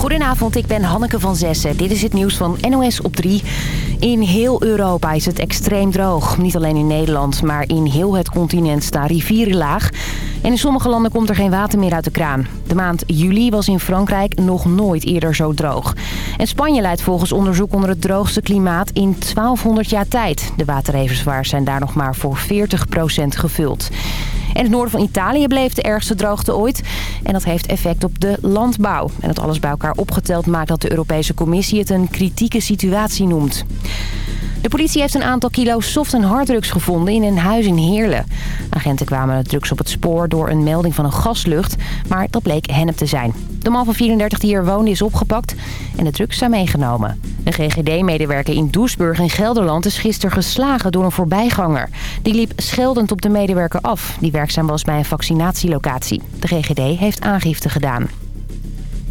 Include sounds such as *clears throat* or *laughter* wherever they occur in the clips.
Goedenavond, ik ben Hanneke van Zessen. Dit is het nieuws van NOS op 3. In heel Europa is het extreem droog. Niet alleen in Nederland, maar in heel het continent staan rivieren laag. En in sommige landen komt er geen water meer uit de kraan. De maand juli was in Frankrijk nog nooit eerder zo droog. En Spanje leidt volgens onderzoek onder het droogste klimaat in 1200 jaar tijd. De waterreservoirs zijn daar nog maar voor 40% gevuld. En het noorden van Italië bleef de ergste droogte ooit. En dat heeft effect op de landbouw. En dat alles bij elkaar opgeteld maakt dat de Europese Commissie het een kritieke situatie noemt. De politie heeft een aantal kilo soft- en harddrugs gevonden in een huis in Heerlen. Agenten kwamen de drugs op het spoor door een melding van een gaslucht, maar dat bleek hennep te zijn. De man van 34 die hier woonde is opgepakt en de drugs zijn meegenomen. Een GGD-medewerker in Doesburg in Gelderland is gisteren geslagen door een voorbijganger. Die liep scheldend op de medewerker af, die werkzaam was bij een vaccinatielocatie. De GGD heeft aangifte gedaan.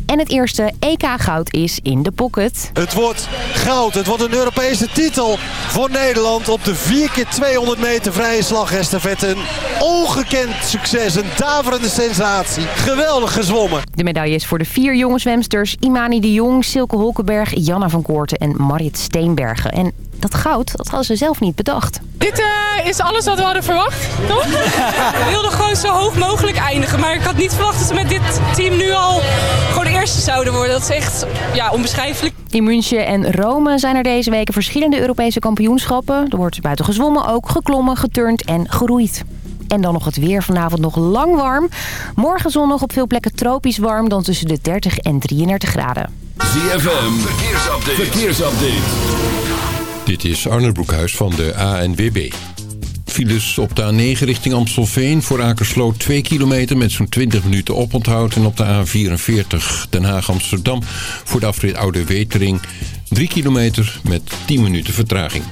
En het eerste EK-goud is in de pocket. Het wordt goud. Het wordt een Europese titel voor Nederland op de 4 keer 200 meter vrije slagestafette. Een ongekend succes, een daverende sensatie. Geweldig gezwommen. De medaille is voor de vier jonge zwemsters Imani de Jong, Silke Holkenberg, Janna van Koorten en Marit Steenbergen. En dat goud, dat hadden ze zelf niet bedacht. Dit uh, is alles wat we hadden verwacht, toch? *laughs* we wilden gewoon zo hoog mogelijk eindigen. Maar ik had niet verwacht dat we met dit team nu al gewoon de eerste zouden worden. Dat is echt ja, onbeschrijfelijk. In München en Rome zijn er deze weken verschillende Europese kampioenschappen. Er wordt buiten gezwommen ook, geklommen, geturnd en geroeid. En dan nog het weer. Vanavond nog lang warm. Morgen zonnig op veel plekken tropisch warm. Dan tussen de 30 en 33 graden. ZFM, verkeersupdate. verkeersupdate. Dit is Arne Broekhuis van de ANWB. Files op de A9 richting Amstelveen voor Akersloot 2 kilometer met zo'n 20 minuten oponthoud. En op de A44 Den Haag-Amsterdam voor de afrit Oude Wetering 3 kilometer met 10 minuten vertraging.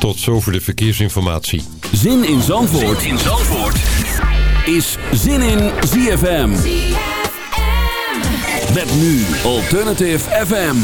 Tot zover de verkeersinformatie. Zin in Zandvoort, zin in Zandvoort. is Zin in ZFM. ZFM. Met nu Alternative FM.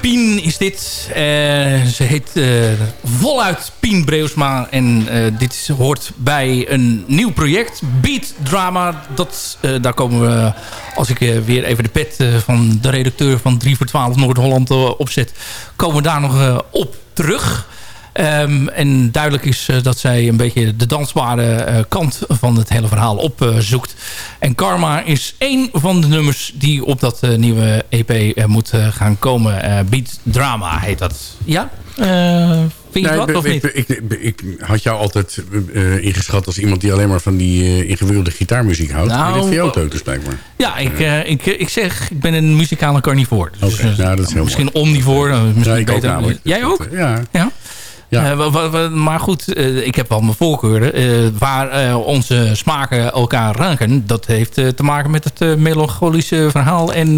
Pien is dit. Uh, ze heet uh, voluit Pien Breusma. En uh, dit hoort bij een nieuw project. Beat Drama. Dat, daar komen we, als ik weer even de pet van de redacteur van 3 voor 12 Noord-Holland opzet... komen we daar nog op terug. Um, en duidelijk is uh, dat zij een beetje de dansbare uh, kant van het hele verhaal opzoekt. Uh, en Karma is één van de nummers die op dat nieuwe EP moet gaan komen. Beat Drama heet dat. Ja? Vind je nee, wat, of niet? Ik, ik, ik, had jou altijd ingeschat als iemand die alleen maar van die ingewikkelde gitaarmuziek houdt. Nou, maar dit vind dus blijkbaar. Ja, ik, ik, ik zeg, ik ben een muzikale carnivoor. Dus, okay, nou, dat is heel misschien mooi. omnivoor. Misschien ja, beter. Ook Jij ook? Ja. ja? Ja. Uh, maar goed, uh, ik heb wel mijn voorkeuren. Uh, waar onze smaken elkaar raken... dat heeft te maken met het melancholische verhaal... en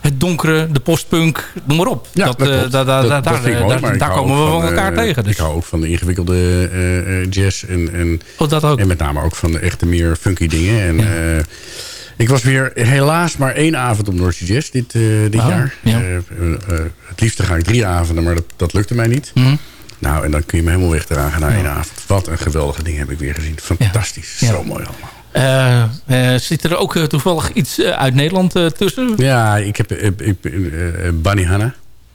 het donkere, de postpunk, noem maar op. Ja, dat, daar, daar, daar komen we van elkaar tegen. Dus. Ik hou ook van de ingewikkelde jazz. En, en, oh, dat ook. en met name ook van de echte meer funky dingen. En, ja. Ik was weer helaas maar één avond op Noordse Jazz dit, dit oh, jaar. Ja. het liefste ga ik drie avonden, maar dat, dat lukte mij niet. Mm -hmm. Nou, en dan kun je me helemaal wegdragen naar één avond. Wat een geweldige ding heb ik weer gezien. Fantastisch. Ja. Zo mooi allemaal. Uh, uh, zit er ook uh, toevallig iets uit Nederland tussen? Ja, ik heb ik, Bunny Hanna.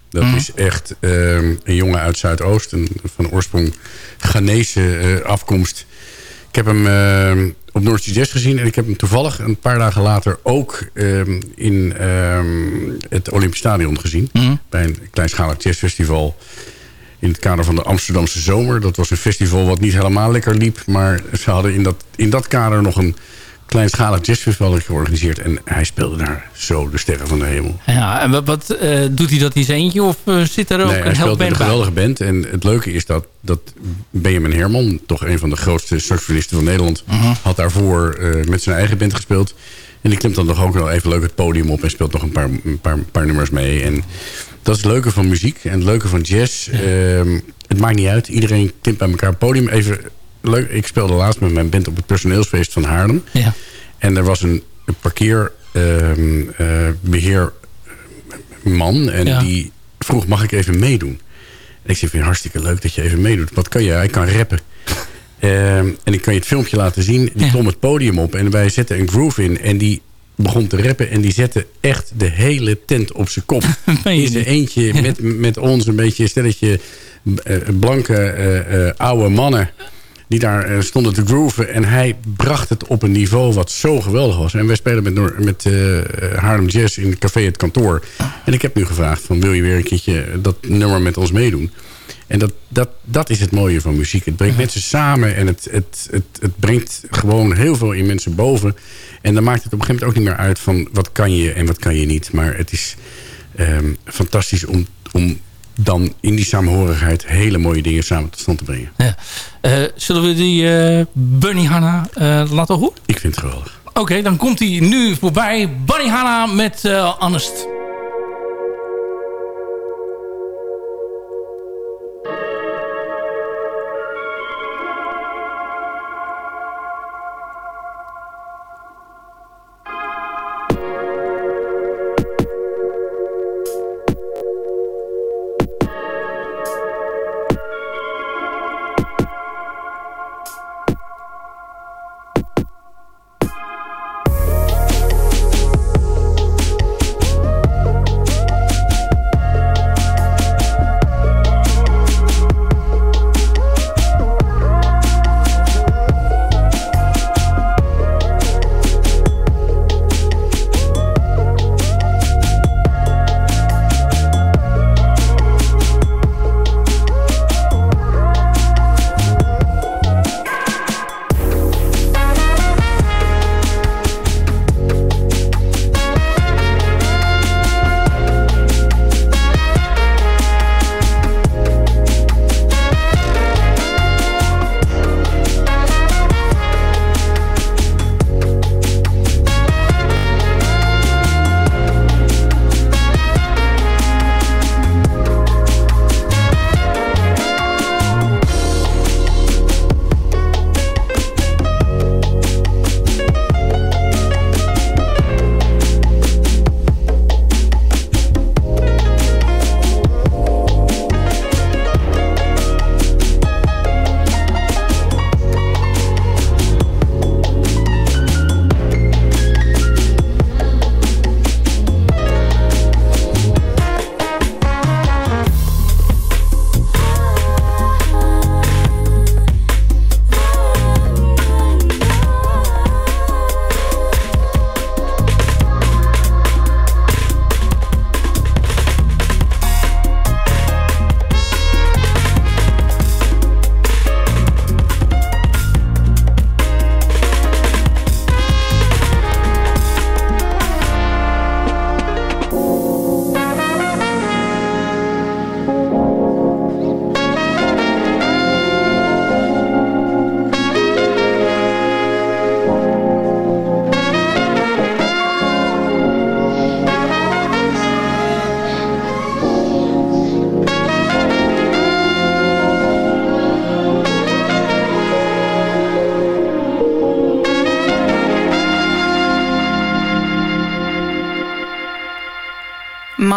Dat mm. is echt een jongen uit Zuidoost. Een, van oorsprong Ghanese afkomst. Ik heb hem op North Jazz gezien. En ik heb hem toevallig een paar dagen later ook in het Olympisch Stadion gezien. Mm. Bij een kleinschalig jazzfestival in het kader van de Amsterdamse Zomer. Dat was een festival wat niet helemaal lekker liep. Maar ze hadden in dat, in dat kader nog een kleinschalig jazzfestival georganiseerd. En hij speelde daar zo de sterren van de hemel. Ja, en wat, wat uh, doet hij dat in zijn eentje? Of uh, zit er ook nee, een hij speelt een geweldige band. En het leuke is dat, dat Benjamin Herman, toch een van de grootste saxofonisten van Nederland... Uh -huh. had daarvoor uh, met zijn eigen band gespeeld. En die klimt dan nog ook wel even leuk het podium op... en speelt nog een paar, een paar, een paar nummers mee. En dat is het leuke van muziek en het leuke van jazz. Ja. Uh, het maakt niet uit. Iedereen klimt bij elkaar podium. Even leuk. Ik speelde laatst met mijn band op het personeelsfeest van Haarlem. Ja. En er was een, een parkeerbeheerman. Uh, en ja. die vroeg, mag ik even meedoen? En ik zei, vind hartstikke leuk dat je even meedoet. Wat kan je? Hij kan rappen. Uh, *laughs* en ik kan je het filmpje laten zien. Die klom het podium op en wij zetten een groove in. En die begon te rappen. En die zette echt de hele tent op zijn kop. *laughs* In zijn eentje *laughs* met, met ons een beetje een stelletje uh, blanke uh, uh, oude mannen. Die daar stonden te grooven. En hij bracht het op een niveau wat zo geweldig was. En wij spelen met, met Haarlem Jazz in het café Het Kantoor. En ik heb nu gevraagd van wil je weer een keertje dat nummer met ons meedoen. En dat, dat, dat is het mooie van muziek. Het brengt mensen samen en het, het, het, het brengt gewoon heel veel in mensen boven. En dan maakt het op een gegeven moment ook niet meer uit van wat kan je en wat kan je niet. Maar het is um, fantastisch om, om dan in die samenhorigheid hele mooie dingen samen tot stand te brengen. Ja. Uh, zullen we die uh, Bunny Hanna uh, laten horen? Ik vind het geweldig. Oké, okay, dan komt hij nu voorbij. Bunny Hanna met Honest.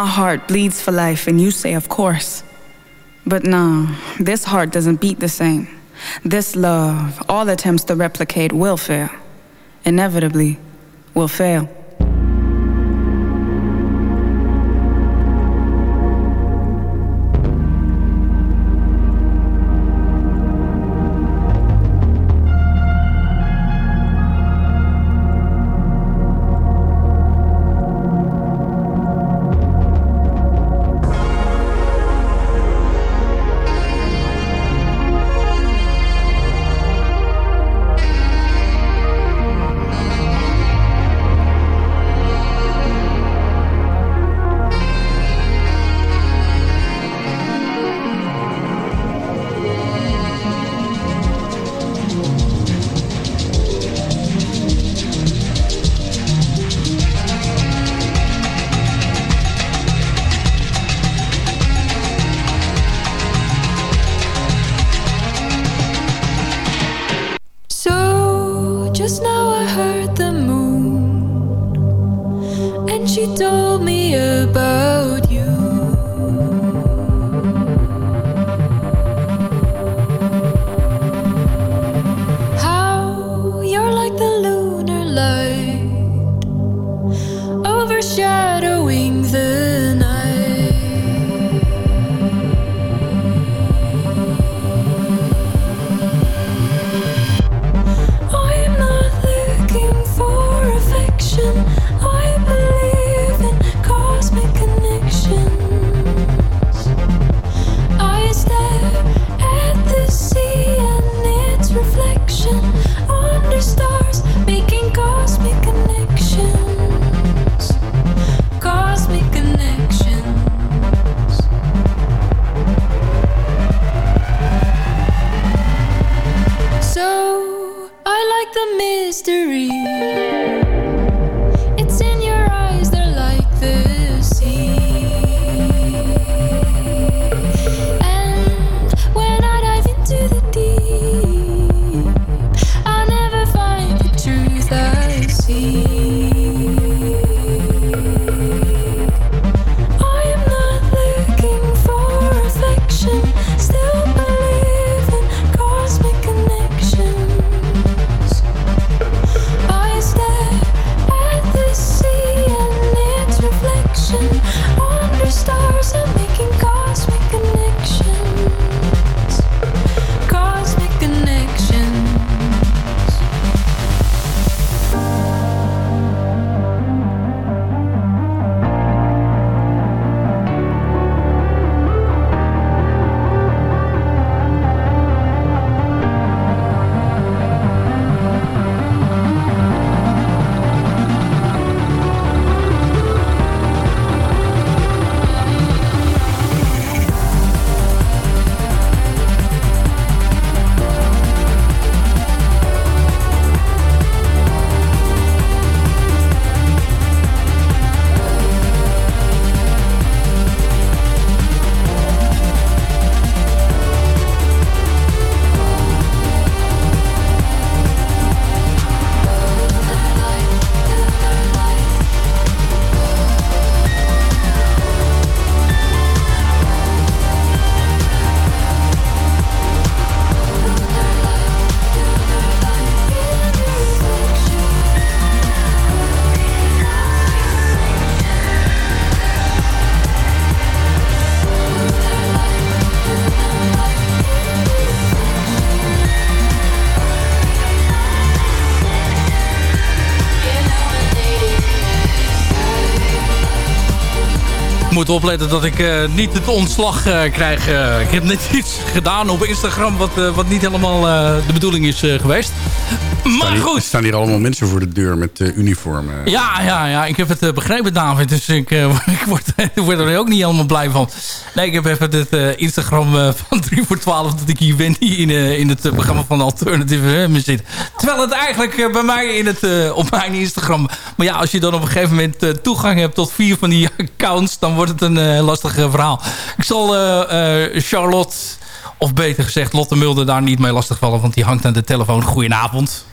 My heart bleeds for life, and you say, of course. But no, this heart doesn't beat the same. This love, all attempts to replicate will fail. Inevitably, will fail. Opletten dat ik uh, niet het ontslag uh, krijg. Uh, ik heb net iets gedaan op Instagram wat, wat niet helemaal de bedoeling is geweest. Maar goed. Er staan hier allemaal mensen voor de deur met uniformen. Ja, ja, ja, ik heb het begrepen David. Dus ik, *laughs* ik, word, ik word er ook niet helemaal blij van. Nee, ik heb even het Instagram van 3 voor 12 dat ik hier ben. in, in het programma van Alternative uh, zit. Terwijl het eigenlijk bij mij in het, op mijn Instagram... Maar ja, als je dan op een gegeven moment toegang hebt tot vier van die *laughs* accounts... dan wordt het een lastig verhaal. Ik zal Charlotte, of beter gezegd Lotte Mulder... daar niet mee lastigvallen, want die hangt aan de telefoon. Goedenavond.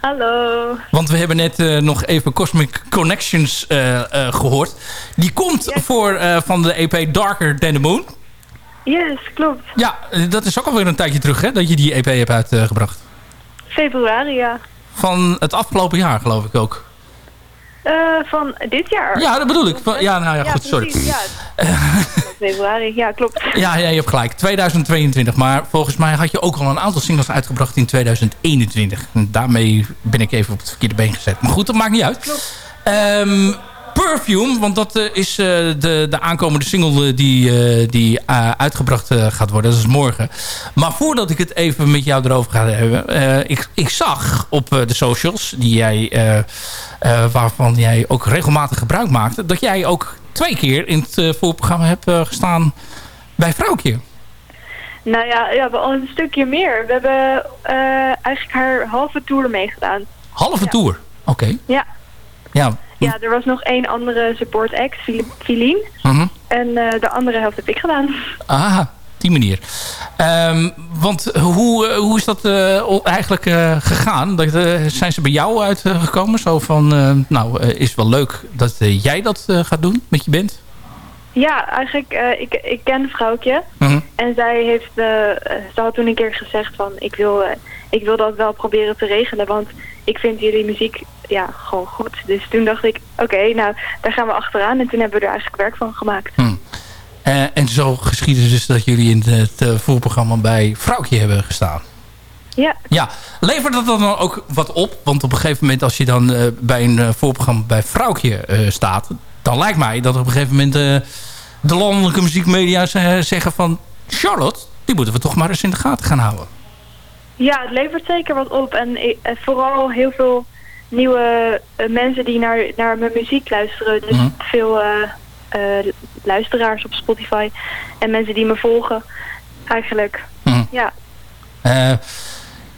Hallo. Want we hebben net uh, nog even Cosmic Connections uh, uh, gehoord. Die komt yes. voor van de EP Darker Than The Moon. Yes, klopt. Ja, dat is ook alweer een tijdje terug hè, dat je die EP hebt uitgebracht. Februari, ja. Van het afgelopen jaar geloof ik ook. Uh, van dit jaar? Ja, dat bedoel ik. Ja, nou ja, ja goed, precies, sorry. Ja. *laughs* februari, ja, klopt. Ja, ja, je hebt gelijk. 2022. Maar volgens mij had je ook al een aantal singles uitgebracht in 2021. En daarmee ben ik even op het verkeerde been gezet. Maar goed, dat maakt niet uit. Klopt. Um, Perfume, want dat uh, is uh, de, de aankomende single die, uh, die uitgebracht gaat worden. Dat is morgen. Maar voordat ik het even met jou erover ga hebben. ik, ik zag op de socials, die jij, waarvan jij ook regelmatig gebruik maakte... dat jij ook twee keer in het voorprogramma hebt gestaan bij Vrouwtje. Nou ja, ja, wel een stukje meer. We hebben eigenlijk haar halve tour meegedaan. Halve ja. tour? Oké. Okay. Ja. Ja, ja, er was nog één andere support act, Filien. Uh -huh. En uh, de andere helft heb ik gedaan. Ah, die manier. Um, want hoe, hoe is dat uh, eigenlijk gegaan? Dat, zijn ze bij jou uitgekomen? Zo van, nou, is wel leuk dat jij dat gaat doen met je band? Ja, eigenlijk, ik, ik ken Vrouwtje. -huh. En zij heeft, ze had toen een keer gezegd van, ik wil, ik wil dat wel proberen te regelen. Want ik vind jullie muziek ja, gewoon goed. Dus toen dacht ik, oké, okay, nou, daar gaan we achteraan. En toen hebben we er eigenlijk werk van gemaakt. Hmm. Uh, en zo geschiedde dus dat jullie in het uh, voorprogramma bij Vrouwtje hebben gestaan. Ja. Ja, levert dat dan ook wat op? Want op een gegeven moment als je dan uh, bij een voorprogramma bij Vrouwtje staat... dan lijkt mij dat op een gegeven moment de landelijke muziekmedia zeggen van... Charlotte, die moeten we toch maar eens in de gaten gaan houden. Ja, het levert zeker wat op. En vooral heel veel nieuwe uh, mensen die naar, naar mijn muziek luisteren. Dus Mhm. veel uh, uh, luisteraars op Spotify. En mensen die me volgen. Eigenlijk. Mhm. Ja. Uh,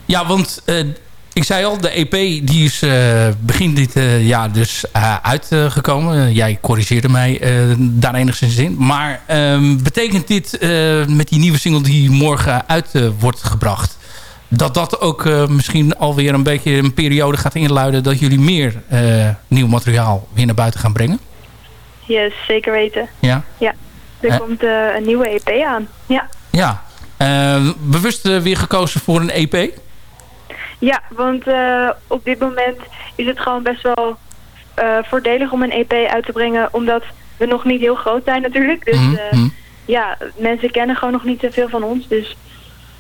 ja, want uh, ik zei al, de EP die is uh, begin dit jaar dus uitgekomen. jij corrigeerde mij daar enigszins in. Maar ehm, betekent dit met die nieuwe single die morgen uit wordt gebracht... dat dat ook uh, misschien alweer een beetje een periode gaat inluiden... dat jullie meer uh, nieuw materiaal weer naar buiten gaan brengen? Yes, zeker weten. Ja? Ja, er uh, komt een nieuwe EP aan. Ja. Ja. bewust weer gekozen voor een EP? Ja, want op dit moment is het gewoon best wel voordelig om een EP uit te brengen... omdat we nog niet heel groot zijn natuurlijk. Dus mm -hmm. ja, mensen kennen gewoon nog niet zoveel van ons. Dus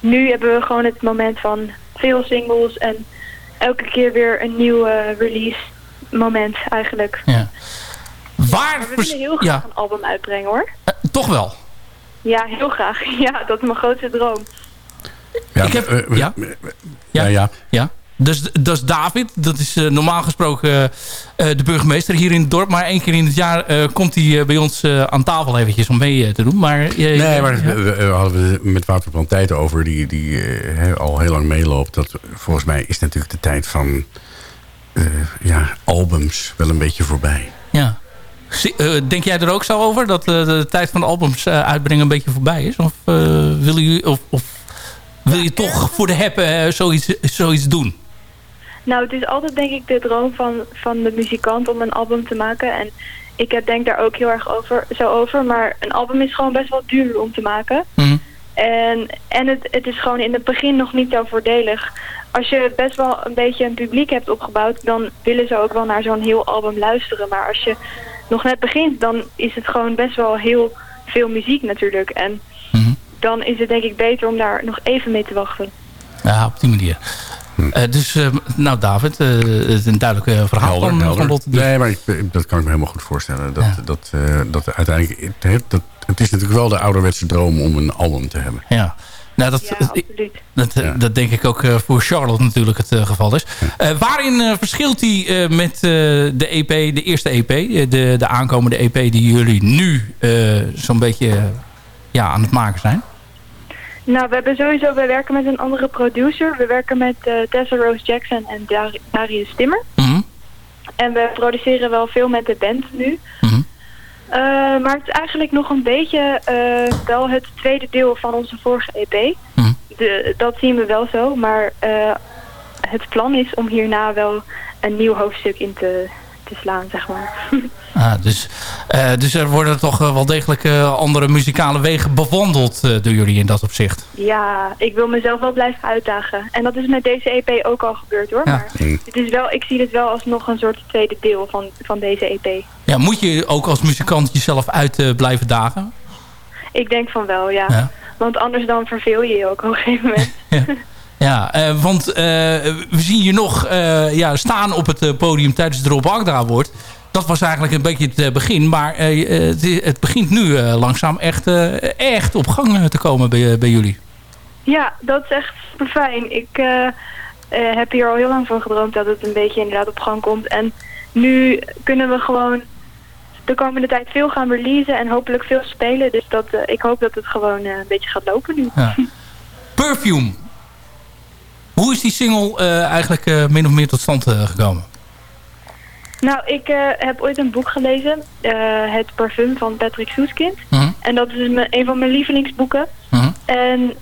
nu hebben we gewoon het moment van veel singles en elke keer weer een nieuw uh, release moment eigenlijk. Ja. Waar maar we willen heel graag ja. een album uitbrengen hoor. Uh, toch wel? Ja, heel graag. *laughs* Ja, dat is mijn grootste droom. Ja, Ik heb, uh, ja? Ja, ja. ja. Dus dat is David. Dat is uh, normaal gesproken uh, de burgemeester hier in het dorp. Maar één keer in het jaar uh, komt hij bij ons aan tafel eventjes om mee te doen. Maar, nee, maar ja. we, we hadden we met Wouter tijd over. Die, die al heel lang meeloopt. Dat, volgens mij is natuurlijk de tijd van ja, albums wel een beetje voorbij. Ja. denk jij er ook zo over? Dat de tijd van albums uitbrengen een beetje voorbij is? Of wil je... Of, of wil je toch voor de heppen zoiets, zoiets doen? Nou, het is altijd denk ik de droom van, van de muzikant om een album te maken. En ik heb, denk daar ook heel erg over, zo over. Maar een album is gewoon best wel duur om te maken. Mm. En, en het, het is gewoon in het begin nog niet zo voordelig. Als je best wel een beetje een publiek hebt opgebouwd... dan willen ze ook wel naar zo'n heel album luisteren. Maar als je nog net begint, dan is het gewoon best wel heel veel muziek natuurlijk. En mm. dan is het denk ik beter om daar nog even mee te wachten. Ja, op die manier. Uh, dus, uh, nou David, uh, het is een duidelijk verhaal helder, van, helder. van Lotte. Nee, maar ik, dat kan ik me helemaal goed voorstellen. Dat, Ja. dat, dat uiteindelijk... Het, dat, het is natuurlijk wel de ouderwetse droom om een album te hebben. Ja. Nou, dat, Ja, absoluut. dat, Ja. dat denk ik ook eh, voor Charlotte natuurlijk het eh, geval is. Eh, waarin eh, verschilt die eh, met eh, de EP, de eerste EP, eh, de, de aankomende EP die jullie nu eh, zo'n beetje eh, ja, aan het maken zijn? Nou, we hebben sowieso, we werken met een andere producer. We werken met eh, Tessa Rose Jackson en Dar Darius Timmer. Mhm. En we produceren wel veel met de band nu. Mhm. Eh, maar het is eigenlijk nog een beetje eh, wel het tweede deel van onze vorige EP. Mhm. De, dat zien we wel zo. Maar eh, het plan is om hierna wel een nieuw hoofdstuk in te, te slaan, zeg maar. *laughs* Ah, dus, uh, dus er worden toch wel degelijk uh, andere muzikale wegen bewandeld uh, door jullie in dat opzicht. Ja, ik wil mezelf wel blijven uitdagen. En dat is met deze EP ook al gebeurd hoor. Ja. Maar het is wel, ik zie het wel als nog een soort tweede deel van, van deze EP. Ja, moet je ook als muzikant jezelf uit blijven dagen? Ik denk van wel, ja. ja. Want anders dan verveel je je ook op een gegeven moment. *laughs* ja. *laughs* Ja, uh, want uh, we zien je nog uh, ja, staan op het podium tijdens de Rob Agda wordt. Dat was eigenlijk een beetje het begin. Maar het, het, begint nu langzaam echt, echt op gang te komen bij, bij jullie. Ja, dat is echt super fijn. Ik heb hier al heel lang van gedroomd dat het een beetje inderdaad op gang komt. En nu kunnen we gewoon de komende tijd veel gaan releasen en hopelijk veel spelen. Dus dat, ik hoop dat het gewoon een beetje gaat lopen nu. Ja. Perfume, hoe is die single uh, eigenlijk uh, min of meer tot stand uh, gekomen? Nou, ik heb ooit een boek gelezen. het Parfum van Patrick Soeskind. -huh. En dat is een van mijn lievelingsboeken. -huh. En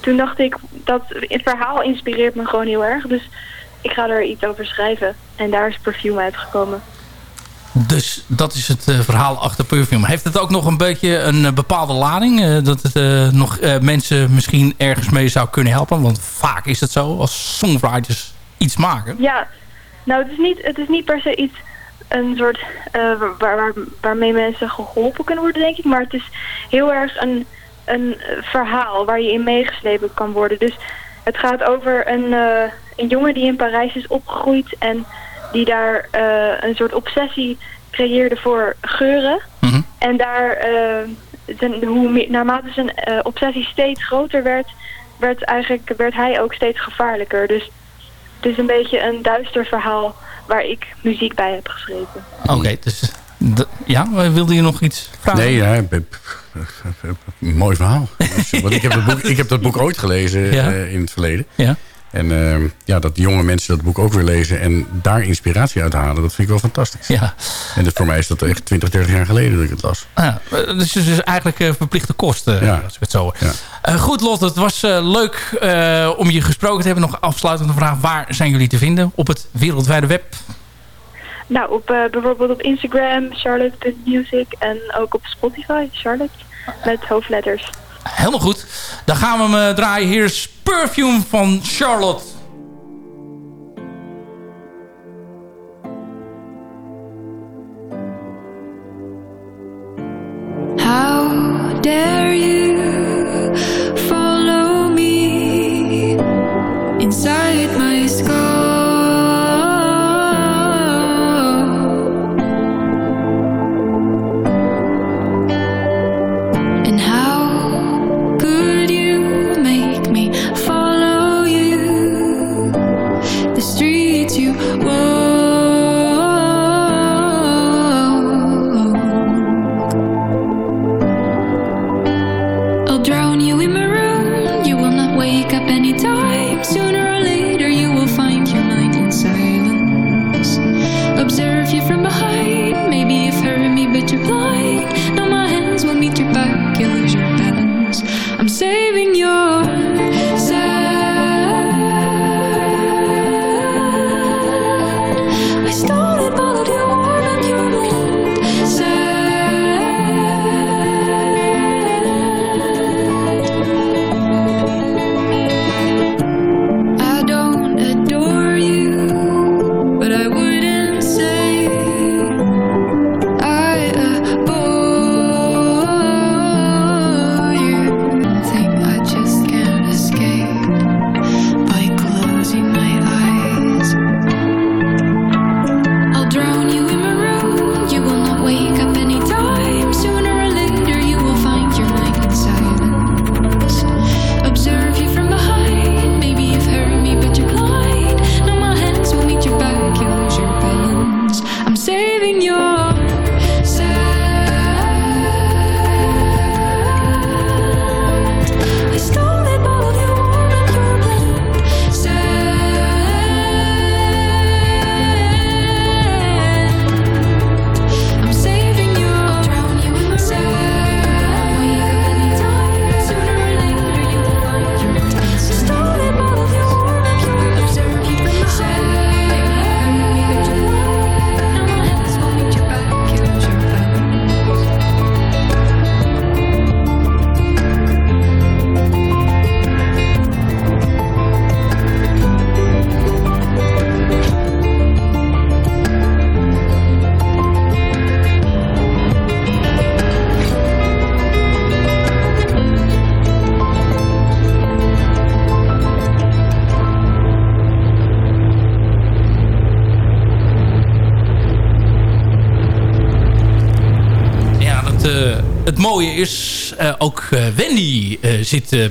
toen dacht ik, dat het verhaal inspireert me gewoon heel erg. Dus ik ga er iets over schrijven. En daar is Perfume uitgekomen. Dus dat is het uh, verhaal achter Perfume. Heeft het ook nog een beetje een uh, bepaalde lading? Uh, dat het nog mensen misschien ergens mee zou kunnen helpen? Want vaak is het zo als songwriters iets maken. Ja, nou het is niet, het is niet per se iets een soort waar, waar, waarmee mensen geholpen kunnen worden denk ik. Maar het is heel erg een, een verhaal waar je in meegeslepen kan worden. Dus het gaat over een, een jongen die in Parijs is opgegroeid en die daar uh, een soort obsessie creëerde voor geuren. Mm En daar, uh, zijn, hoe naarmate zijn uh, obsessie steeds groter werd, werd, eigenlijk, werd hij ook steeds gevaarlijker. Dus het is een beetje een duister verhaal waar ik muziek bij heb geschreven. Oké, okay, dus ja, wilde je nog iets vragen? Nee, ja, mooi verhaal. *laughs* Want ik heb, dat boek, ik heb dat boek ooit gelezen ja. in het verleden. Ja. En uh, ja, dat jonge mensen dat boek ook weer lezen en daar inspiratie uit halen, dat vind ik wel fantastisch. Ja. En dat, voor mij is dat echt 20, 30 jaar geleden dat ik het las. Ah, ja, dus het is eigenlijk uh, verplichte kosten, ja. als ik het zo ja. Uh, goed Lot, het was uh, leuk om je gesproken te hebben. Nog afsluitende vraag, waar zijn jullie te vinden op het wereldwijde web? Nou, op, bijvoorbeeld op Instagram, charlotte.music en ook op Spotify, Charlotte, met hoofdletters. Helemaal goed. Dan gaan we hem draaien. Hier is Perfume van Charlotte.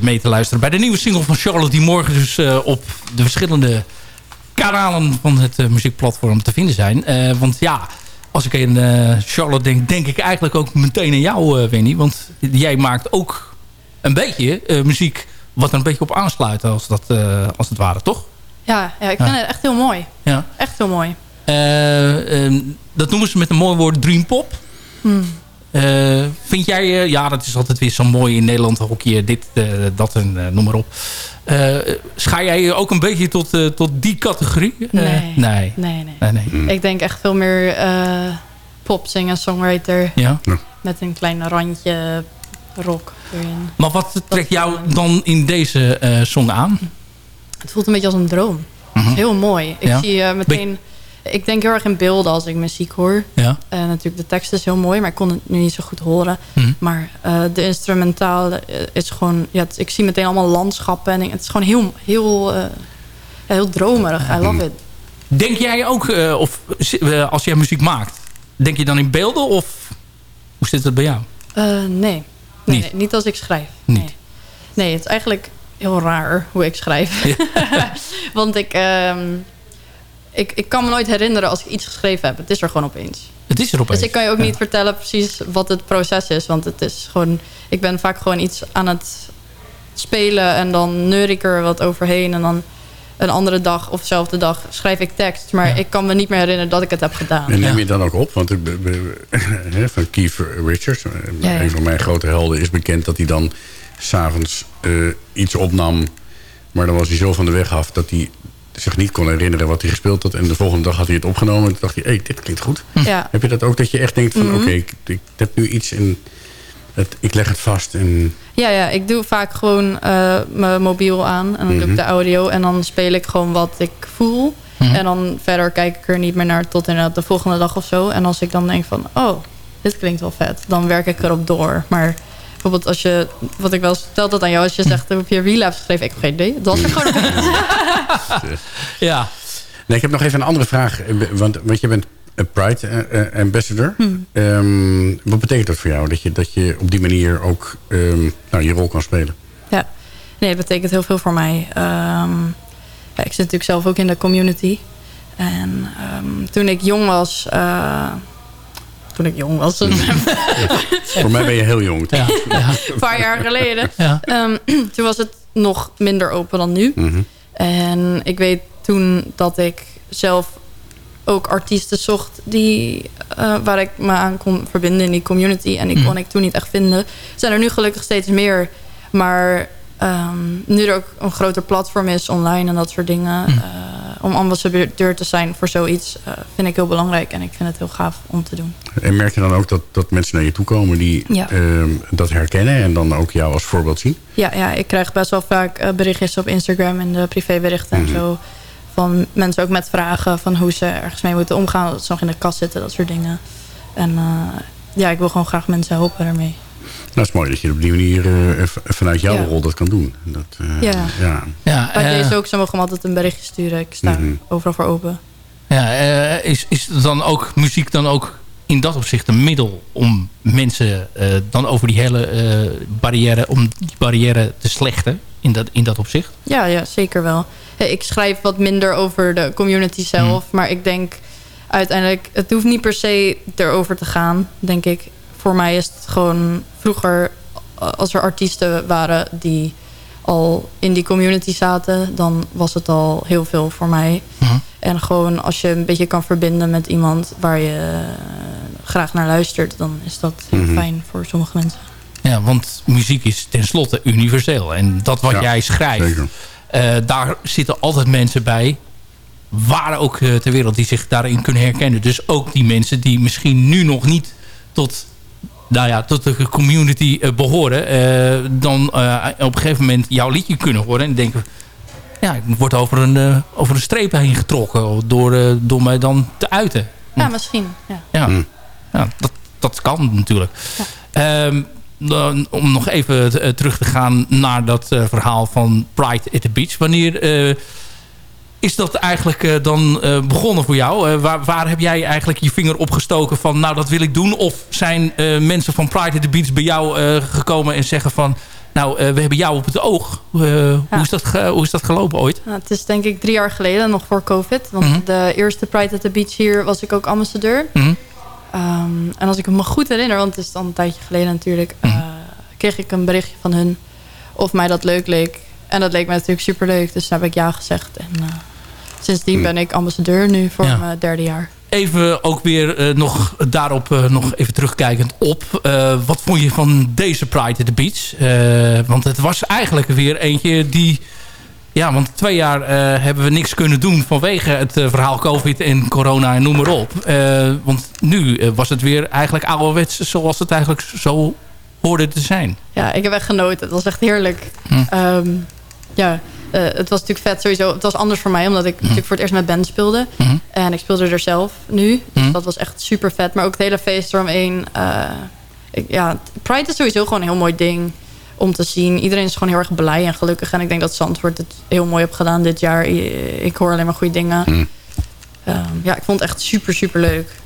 Mee te luisteren... bij de nieuwe single van Charlotte... die morgen dus op de verschillende kanalen van het muziekplatform te vinden zijn. want ja, als ik in Charlotte denk, denk ik eigenlijk ook meteen aan jou, Wendy. Want jij maakt ook een beetje muziek wat er een beetje op aansluit als, dat, als het ware, toch? Ja, ja ik vind het echt heel mooi. Ja. Echt heel mooi. Ehm, dat noemen ze met een mooi woord dreampop. Hmm. Uh, vind jij, uh, ja dat is altijd weer zo mooi in Nederland hockey, dit, uh, dat en noem maar op. schaar jij ook een beetje tot, tot die categorie? Nee. nee. Nee, nee. nee, Ik denk echt veel meer pop, zingen, songwriter. Ja? Met een klein randje rock erin. Maar wat trekt jou dan in deze song aan? Het voelt een beetje als een droom. Mhm. Heel mooi. Ik zie meteen ik denk heel erg in beelden als ik muziek hoor. Ja. Uh, natuurlijk, de tekst is heel mooi, maar ik kon het nu niet zo goed horen. Mhm. Maar uh, de instrumentaal eh, is gewoon... Ja, ik zie meteen allemaal landschappen. En het is gewoon heel, heel, uh, heel dromerig. I love it. Denk jij ook, of als jij muziek maakt... Denk je dan in beelden of hoe zit het bij jou? nee. Nee, niet. nee. niet als ik schrijf. Nee. nee, het is eigenlijk heel raar hoe ik schrijf. *laughs* Want ik... Ehm, ik, ik kan me nooit herinneren als ik iets geschreven heb. Het is er gewoon opeens. Het is er opeens. Dus ik kan je ook niet vertellen precies wat het proces is. Want het is gewoon... Ik ben vaak gewoon iets aan het spelen. En dan neur ik er wat overheen. En dan een andere dag of dezelfde dag schrijf ik tekst. Maar ik kan me niet meer herinneren dat ik het heb gedaan. En neem je dan ook op? Want ik, van Keith Richards, ja, een van mijn grote helden, is bekend dat hij dan s'avonds uh, iets opnam. Maar dan was hij zo van de weg af dat hij zich niet kon herinneren wat hij gespeeld had. En de volgende dag had hij het opgenomen. En toen dacht hij, hey, dit klinkt goed. Ja. Heb je dat ook, dat je echt denkt van... Mhm. oké, ik, ik, heb nu iets en het, ik leg het vast. En... Ja, ja, ik doe vaak gewoon uh, mijn mobiel aan. En dan doe ik mhm. de audio. En dan speel ik gewoon wat ik voel. Mhm. En dan verder kijk ik er niet meer naar tot inderdaad de volgende dag of zo. En als ik dan denk van, oh, dit klinkt wel vet. Dan werk ik erop door. Maar bijvoorbeeld als je, wat ik wel stel dat aan jou, als je zegt, heb je relapse geschreven? Ik heb geen idee. Dat was er gewoon *laughs* Ja. Nee, ik heb nog even een andere vraag. Want, want je bent een Pride eh, eh, Ambassador. Hmm. Ehm, wat betekent dat voor jou? Dat je, dat je op die manier ook um, nou, je rol kan spelen? Ja, nee, het betekent heel veel voor mij. Um, ja, ik zit natuurlijk zelf ook in de community. En toen ik jong was... Uh, toen ik jong was. *laughs* Voor mij ben je heel jong. Ja. Een paar jaar geleden. *clears throat* toen was het nog minder open dan nu. Mm En ik weet toen dat ik zelf ook artiesten zocht die, uh, waar ik me aan kon verbinden in die community. En die mhm. kon ik toen niet echt vinden. Zijn er nu gelukkig steeds meer. Maar um, nu er ook een groter platform is online en dat soort dingen... Mm. Uh, om ambassadeur te zijn voor zoiets uh, vind ik heel belangrijk. En ik vind het heel gaaf om te doen. En merk je dan ook dat, dat mensen naar je toe komen die ja. uh, dat herkennen... en dan ook jou als voorbeeld zien? Ja, ja ik krijg best wel vaak berichtjes op Instagram en de privéberichten mm -hmm. en mhm. zo... van mensen ook met vragen van hoe ze ergens mee moeten omgaan. Dat ze nog in de kast zitten, dat soort dingen. En ja, ik wil gewoon graag mensen helpen daarmee. Nou, het is mooi dat je op die manier uh, vanuit jouw rol dat kan doen. Dat, uh, ja. ja. ja Bij deze ook, ze mogen altijd een berichtje sturen. Ik sta mhm. overal voor open. Ja, is, is dan ook muziek dan ook in dat opzicht een middel om mensen dan over die hele barrière, om die barrière te slechten in dat, in dat opzicht? Ja, ja, zeker wel. Ik schrijf wat minder over de community zelf, mhm. maar ik denk uiteindelijk, het hoeft niet per se erover te gaan, denk ik voor mij is het gewoon vroeger... als er artiesten waren die al in die community zaten... dan was het al heel veel voor mij. Mhm. En gewoon als je een beetje kan verbinden met iemand... waar je graag naar luistert... dan is dat heel mhm. fijn voor sommige mensen. Ja, want muziek is tenslotte universeel. En dat wat jij schrijft... Uh, daar zitten altijd mensen bij waar ook uh, ter wereld die zich daarin kunnen herkennen. Dus ook die mensen die misschien nu nog niet tot nou ja, tot de community uh, behoren... Uh, dan uh, op een gegeven moment jouw liedje kunnen horen... en denken... ja, ik word over een, over een streep heen getrokken... Door, door mij dan te uiten. Ja, misschien. Ja, ja. Hm. ja dat, dat kan natuurlijk. Ja. Um, dan, om nog even terug te gaan naar dat verhaal van Pride at the Beach. Wanneer is dat eigenlijk dan begonnen voor jou? waar, waar heb jij eigenlijk je vinger opgestoken van... nou, dat wil ik doen? Of zijn mensen van Pride at the Beach bij jou gekomen en zeggen van... Nou, we hebben jou op het oog. hoe, is dat hoe is dat gelopen ooit? Nou, het is denk ik drie jaar geleden, nog voor COVID. Want mhm. de eerste Pride at the Beach hier was ik ook ambassadeur. Mm en als ik me goed herinner, want het is dan een tijdje geleden natuurlijk... Mhm. kreeg ik een berichtje van hun of mij dat leuk leek. En dat leek me natuurlijk super leuk. Dus daar heb ik ja gezegd. En uh, sindsdien hm. ben ik ambassadeur nu voor mijn derde jaar. Even ook weer uh, nog daarop uh, nog even terugkijkend op. wat vond je van deze Pride at the Beach? want het was eigenlijk weer eentje die... Ja, want twee jaar hebben we niks kunnen doen vanwege het verhaal COVID en corona en noem maar op. want nu was het weer eigenlijk ouderwets zoals het eigenlijk zo hoorde te zijn. Ja, ik heb echt genoten. Het was echt heerlijk. Hm. Ehm, ja, uh, het was natuurlijk vet sowieso. Het was anders voor mij, omdat ik hm. natuurlijk voor het eerst met band speelde. Hm. En ik speelde er zelf nu. Dus dat was echt super vet. Maar ook het hele feest eromheen. Uh, ja, Pride is sowieso gewoon een heel mooi ding om te zien. Iedereen is gewoon heel erg blij en gelukkig. En ik denk dat Zandvoort het heel mooi heeft gedaan dit jaar. Ik hoor alleen maar goede dingen. Ehm, ja, ik vond het echt super, super leuk.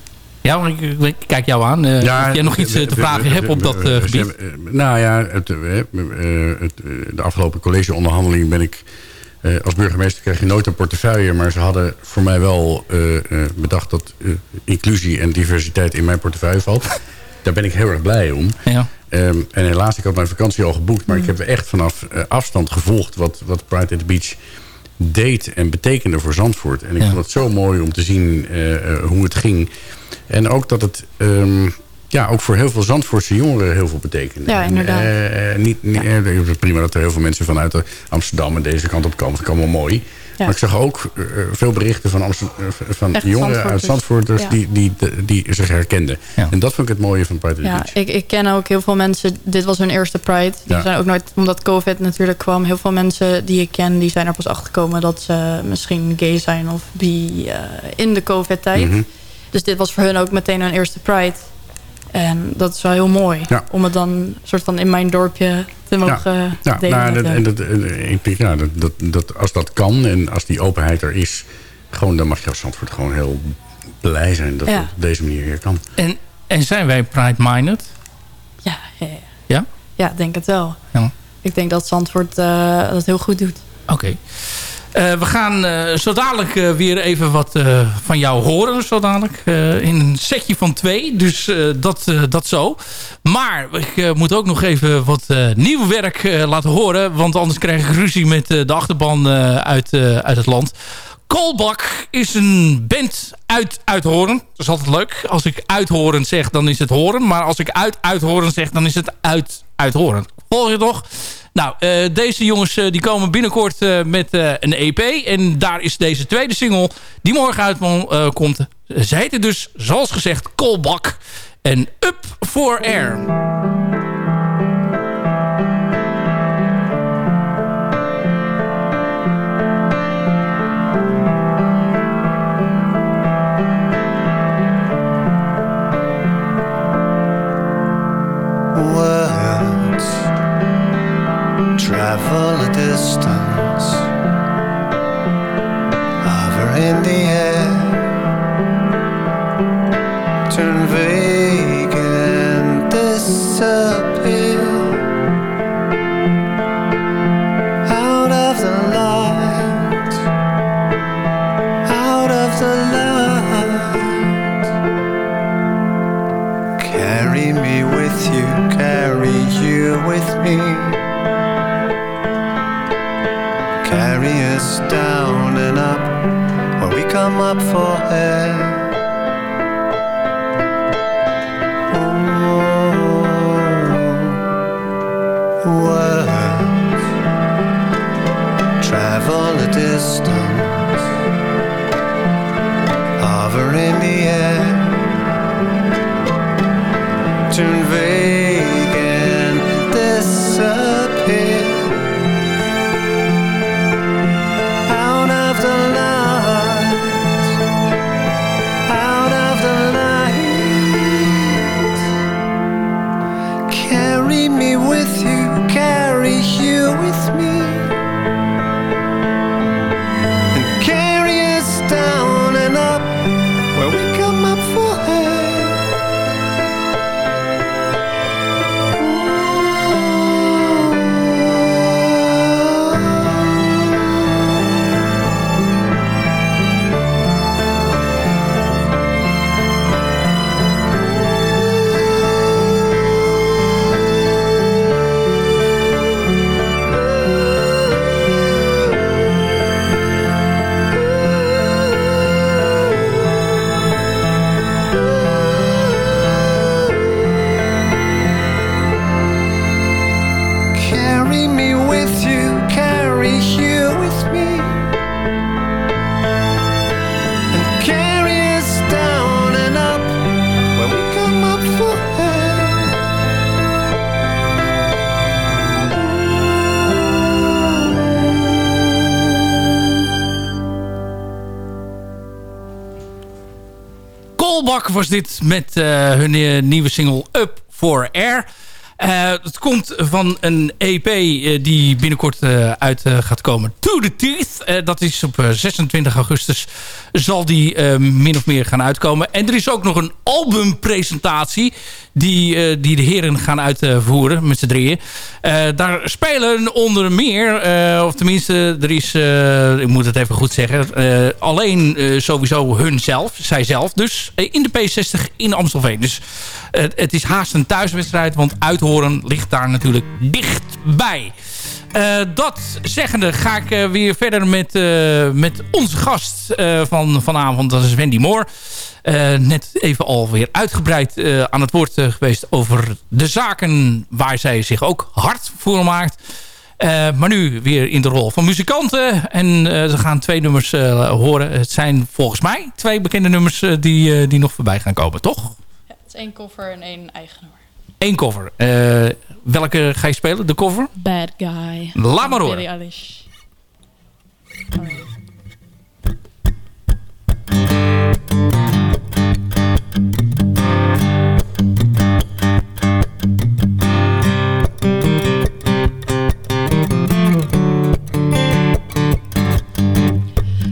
Ja, ik, ik, kijk jou aan. Uh, ja, jij nog iets te vragen hebt op dat uh, gebied? Nou ja, het, het, de afgelopen collegeonderhandeling ben ik... als burgemeester krijg je nooit een portefeuille... maar ze hadden voor mij wel bedacht dat inclusie en diversiteit in mijn portefeuille valt. *laughs* Daar ben ik heel erg blij om. Ja. Um, en helaas, ik had mijn vakantie al geboekt... maar ik heb echt vanaf afstand gevolgd wat, wat Pride at the Beach deed en betekende voor Zandvoort. En ik vond het zo mooi om te zien hoe het ging... En ook dat het ehm, ja, ook voor heel veel Zandvoortse jongeren heel veel betekent. Ja, inderdaad. Uh, niet, niet, uh, prima dat er heel veel mensen vanuit Amsterdam en deze kant op komen. Dat is allemaal mooi. Maar ik zag ook veel berichten van, van jongeren uit Zandvoorters die, die, die, zich herkenden. En dat vond ik het mooie van Pride ja, ik, ik ken ook heel veel mensen. Dit was hun eerste Pride. Die zijn ook nooit, omdat COVID natuurlijk kwam. Heel veel mensen die ik ken, die zijn er pas achter gekomen dat ze misschien gay zijn of bi in de COVID-tijd. Mhm. Dus dit was voor hun ook meteen hun eerste Pride. En dat is wel heel mooi. Om het dan soort van in mijn dorpje te mogen ja. ja. delen. Nou, dat, en dat, ik denk, ja, dat, dat, dat, als dat kan en als die openheid er is... Gewoon, dan mag je als Zandvoort gewoon heel blij zijn dat het op deze manier hier kan. En, en zijn wij Pride-minded? Ja, ja, ja. Ja? denk het wel. Ja. Ik denk dat Zandvoort uh, dat heel goed doet. Oké. Uh, we gaan uh, zo dadelijk uh, weer even wat van jou horen. Zo in een setje van twee. Dus dat, dat zo. Maar ik moet ook nog even wat nieuw werk laten horen. Want anders krijg ik ruzie met de achterban uit, uit het land. Kolbak is een band uit Uithoren. Dat is altijd leuk. Als ik Uithoren zeg, dan is het horen. Maar als ik uit Uithoren zeg, dan is het uit Uithoren. Volg je toch? Nou, uh, deze jongens uh, die komen binnenkort uh, met een EP. En daar is deze tweede single die morgen uitkomt. Ze heette dus, zoals gezegd, Kolbak. En Up for Air. Was dit met hun nieuwe single Up for Air. Uh, het komt van een EP uh, die binnenkort uh, uit gaat komen. To the Teeth. dat is op 26 augustus zal die min of meer gaan uitkomen. En er is ook nog een albumpresentatie die, die de heren gaan uitvoeren met z'n drieën. daar spelen onder meer, of tenminste er is, ik moet het even goed zeggen, alleen sowieso hunzelf, zijzelf. Dus in de P60 in Amstelveen. Dus het is haast een thuiswedstrijd, want uithoren ligt daar natuurlijk dichtbij. Uh, dat zeggende ga ik uh, weer verder met, uh, met onze gast van vanavond. Dat is Wendy Moore. net even alweer uitgebreid aan het woord geweest over de zaken waar zij zich ook hard voor maakt. maar nu weer in de rol van muzikanten. En ze gaan twee nummers horen. Het zijn volgens mij twee bekende nummers die, die nog voorbij gaan komen, toch? is één cover en één eigen nummer. Eén cover. Uh, welke ga je spelen? De cover? Bad Guy. Laat maar horen.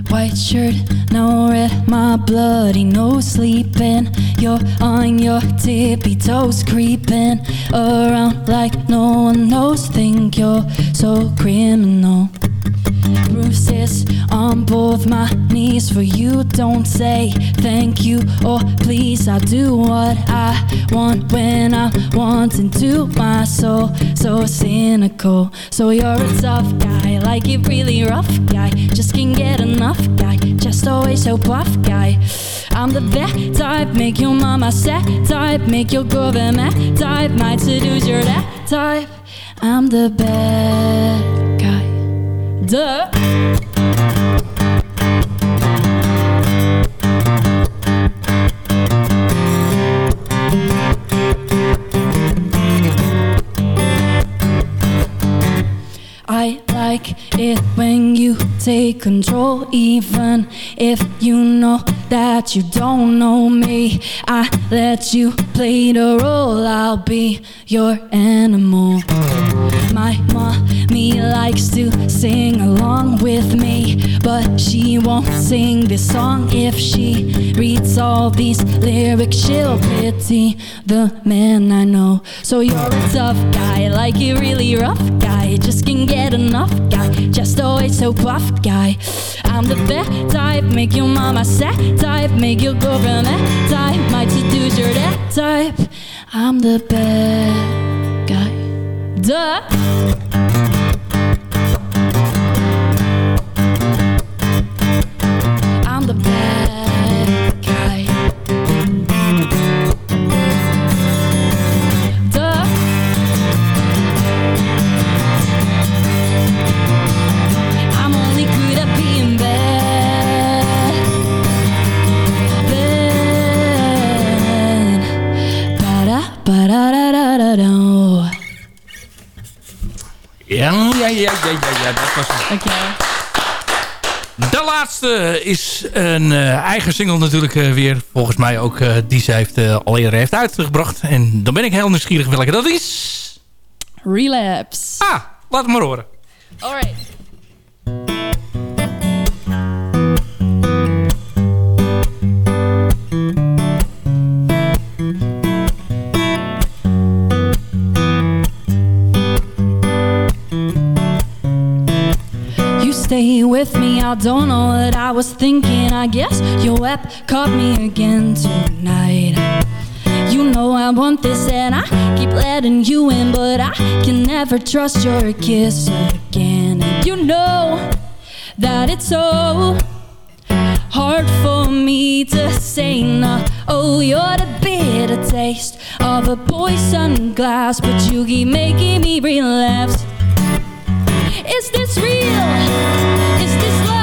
White shirt, no red, my bloody nose sleeping. You're on your tippy toes, creeping around like no one knows. Think you're so criminal. Bruises on both my knees for you. Don't say thank you or please. I do what I want when I want into my soul. So cynical. So you're a tough guy, like a really rough guy. Just can't get enough guy. Just always so buff guy. I'm the vet type, make your mama sad type, make your government type, might seduce your that type. I'm the bad I like it when you take control, even if you know that you don't know me. I let you play the role, I'll be your animal. My mommy likes to sing along with me, but she won't sing this song if she reads all these lyrics. She'll pity the man I know. So you're a tough guy, like a really rough guy, just can't get enough guy, just always so buff guy. I'm the bad type, make your mama sad type, make your girlfriend that type, might seduce your that type. I'm the bad guy. Duh. Ja, ja, ja, dat was het. Dankjewel. De laatste is een uh, eigen single natuurlijk uh, weer. Volgens mij ook uh, die zij heeft, al eerder heeft uitgebracht. En dan ben ik heel nieuwsgierig welke dat is. Relapse. Ah, laat het maar horen. Alright. Stay with me, I don't know what I was thinking. I guess your web caught me again tonight. You know I want this and I keep letting you in, but I can never trust your kiss again. And you know that it's so hard for me to say no. Oh, you're the bitter taste of a poison glass, but you keep making me relapse. Is this real? Is this love?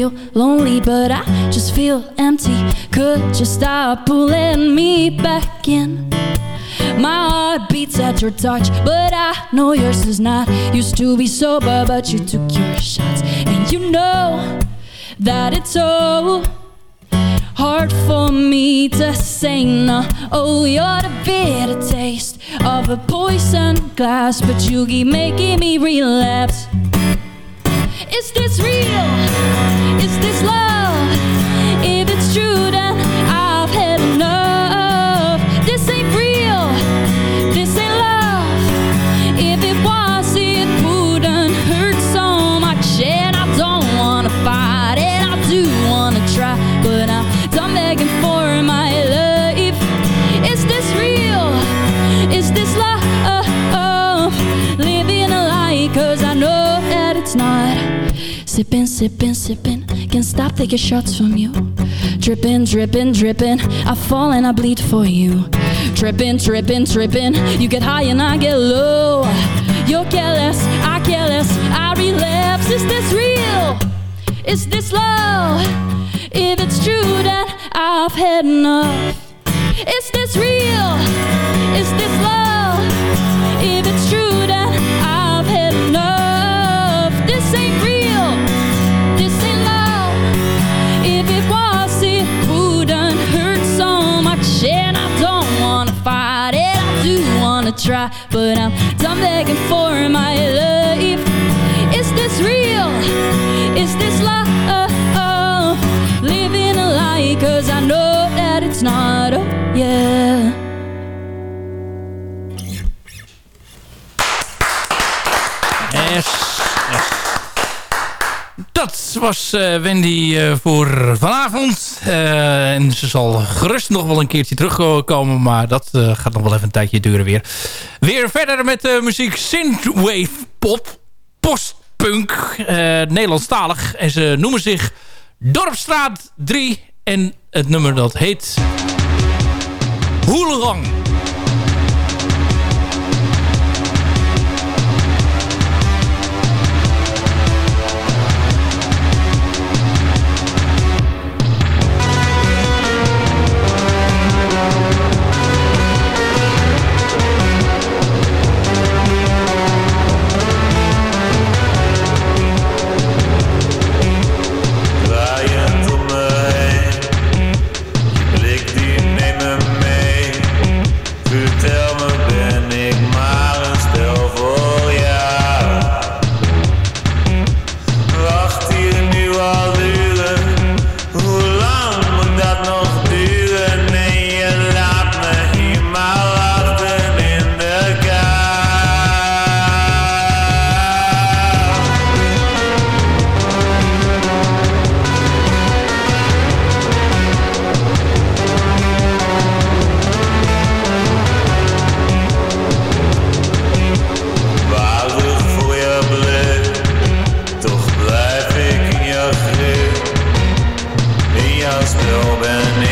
Feel lonely, but I just feel empty. Could you stop pulling me back in? My heart beats at your touch, but I know yours is not. Used to be sober, but you took your shots, and you know that it's so hard for me to say no. Oh, you're the bitter taste of a poison glass, but you keep making me relapse. Is this real? Is this love? Sipping, sipping, can't stop taking shots from you. Dripping, dripping, dripping, I fall and I bleed for you. Tripping, tripping, tripping, you get high and I get low. You're careless, I careless, I relapse. Is this real? Is this love? If it's true, then I've had enough. Is this real? Is this love? If it's true, then I've but I'm done begging for my life. Is this real? Is this love? Living a lie, cause I know that it's not. Oh, yeah. Was eh, Wendy eh, voor vanavond. Eh, en ze zal gerust nog wel een keertje terugkomen. Maar dat gaat nog wel even een tijdje duren weer. Weer verder met de muziek Synthwave Pop. Postpunk. Nederlandstalig. En ze noemen zich Dorpstraat 3. En het nummer dat heet... Hoelang. open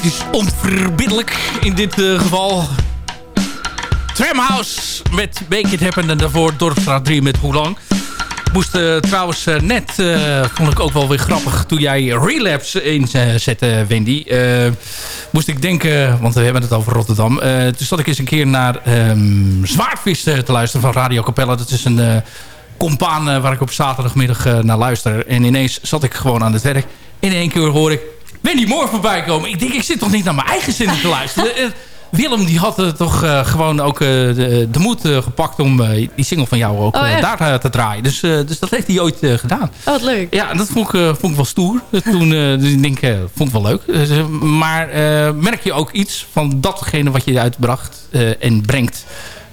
Tijd is onverbiddelijk in dit eh, geval. Tramhouse met Make It Happen en daarvoor Dorpstraat 3 met Hoe Lang. Moest eh, trouwens eh, net, vond ik ook wel weer grappig... toen jij Relapse inzette, Wendy. Moest ik denken, want we hebben het over Rotterdam. Toen zat ik eens een keer naar ehm, Zwaardvis te luisteren van Radio Capella. Dat is een compaan waar ik op zaterdagmiddag naar luister. En ineens zat ik gewoon aan het werk. In één keer hoor ik Wendy Moore voorbij komen. Ik denk, ik zit toch niet naar mijn eigen zinnen te luisteren. *laughs* Eh, Willem die had er toch eh, gewoon ook de, de moed gepakt om die single van jou ook Oh, daar te draaien. Dus, dus dat heeft hij ooit gedaan. Oh, wat leuk. Ja, dat vond ik, vond ik wel stoer. *laughs* Toen dus ik denk, vond ik wel leuk. Dus, maar merk je ook iets van datgene wat je uitbracht en brengt...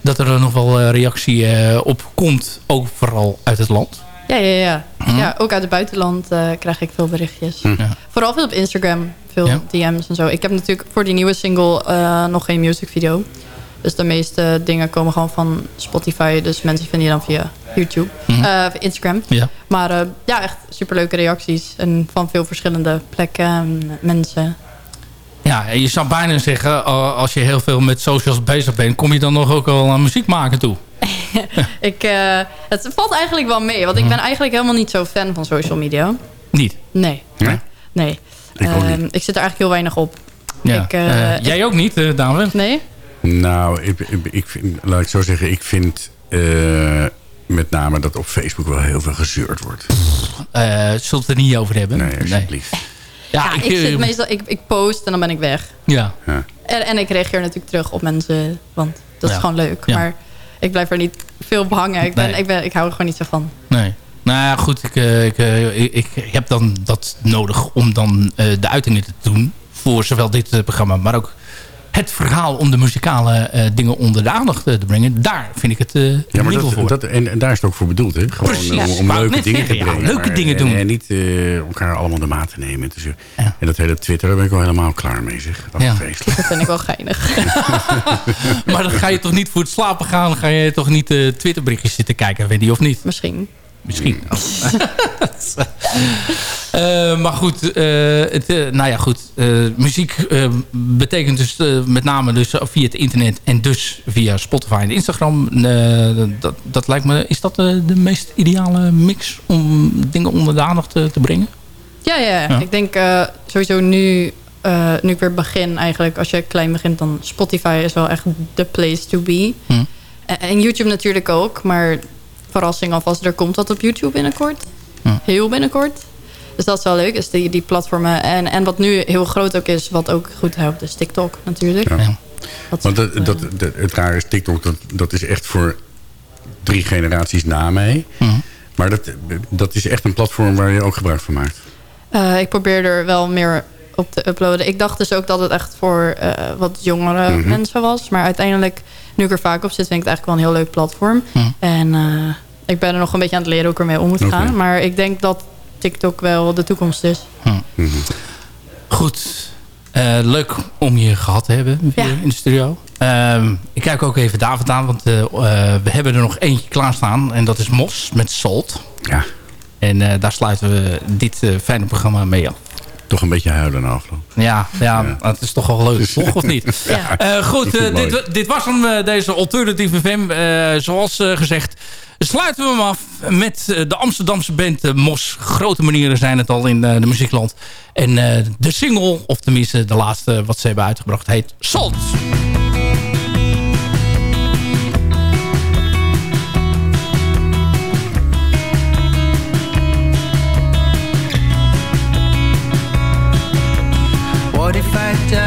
dat er nog wel reactie op komt, ook vooral uit het land? Ja, ja, ja. Hm? ja ook uit het buitenland eh, krijg ik veel berichtjes. Ja. Vooral veel op Instagram. Veel Ja. DM's en zo. Ik heb natuurlijk voor die nieuwe single eh, nog geen music video. Dus de meeste dingen komen gewoon van Spotify. Dus mensen vinden je dan via YouTube. Mhm. eh, Instagram. Ja. Maar eh, ja, echt superleuke reacties. En van veel verschillende plekken en mensen. Ja, en je zou bijna zeggen, eh, als je heel veel met socials bezig bent... kom je dan nog ook wel aan muziek maken toe? *laughs* Ik, eh, het valt eigenlijk wel mee. Want ik ben eigenlijk helemaal niet zo fan van social media. Niet? Nee. Nee? Nee. Ik ook Ehm, ik zit er eigenlijk heel weinig op. Ja. Ik, eh, jij ook niet, uh, Daan? Nee? Nou, ik, ik, ik vind, laat ik zo zeggen, ik vind eh, met name dat op Facebook wel heel veel gezeurd wordt. Eh zullen we het er niet over hebben? Nee, alsjeblieft. Ja, Ja, ik, ik, eh, zit meestal, ik, ik post en dan ben ik weg. Ja. En, en ik reageer natuurlijk terug op mensen, want dat is Ja. gewoon leuk. Ja. Maar ik blijf er niet veel op hangen. Ik, ben, Nee. ik, ben, ik hou er gewoon niet zo van. Nee. Nou ja, goed. Ik, eh, ik, eh, ik, ik heb dan dat nodig om dan eh, de uitingen te doen. Voor zowel dit programma, maar ook het verhaal om de muzikale eh, dingen onder de aandacht eh, te brengen. Daar vind ik het eh Ja, maar dat, voor. dat, en, en daar is het ook voor bedoeld, hè? Gewoon Precies. om, om leuke dingen zeggen, te ja, brengen. leuke maar- dingen en, doen. En niet eh, elkaar allemaal de maat te nemen. Dus, En dat hele Twitter, daar ben ik al helemaal klaar mee, zeg. Dat Ja. Dat vind ik wel geinig. *laughs* maar dan ga je toch niet voor het slapen gaan... ga je toch niet eh Twitterberichtjes zitten kijken, Wendy, of niet? Misschien. Misschien. *laughs* maar goed, het, nou ja, goed. muziek betekent dus met name dus via het internet en dus via Spotify en Instagram. dat, dat lijkt me, is dat de meest ideale mix om dingen onder de aandacht te, te brengen? Ja, ja, ja. ik denk sowieso nu nu ik weer begin eigenlijk, als je klein begint, dan Spotify is wel echt de place to be. Hm. En, YouTube natuurlijk ook, maar verrassing alvast, er komt wat op YouTube binnenkort. Heel binnenkort. Dus dat is wel leuk, is die, die platformen. En, en wat nu heel groot ook is, wat ook goed helpt, is TikTok natuurlijk. Ja. Dat Want dat, dat, het rare is, TikTok, dat, dat is echt voor drie generaties na mij. Hm. Maar dat, dat is echt een platform waar je ook gebruik van maakt. Uh, ik probeer er wel meer op te uploaden. Ik dacht dus ook dat het echt voor uh, wat jongere mhm. mensen was. Maar uiteindelijk, nu ik er vaak op zit, vind ik het eigenlijk wel een heel leuk platform. Mhm. En uh, ik ben er nog een beetje aan het leren hoe ik ermee om moet gaan. Maar ik denk dat TikTok wel de toekomst is. Mhm. Goed. Uh, leuk om je gehad te hebben ja. in de studio. Uh, ik kijk ook even David aan, want we hebben er nog eentje klaarstaan. En dat is Mos met Salt. Ja. En daar sluiten we dit fijne programma mee af toch een beetje huilen na afloop. Ja, ja, het is toch wel leuk, toch? Of niet? *laughs* Ja. Uh, goed, uh, dit, dit, was hem, uh, deze alternatieve FM. zoals gezegd, sluiten we hem af met de Amsterdamse band Mos. Grote manieren zijn het al in de muziekland. En de single, of tenminste de laatste wat ze hebben uitgebracht, heet Salt. What if I die?